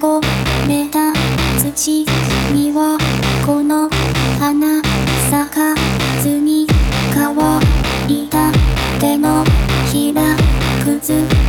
汚れた土にはこの花咲かずに乾いた手のひら崩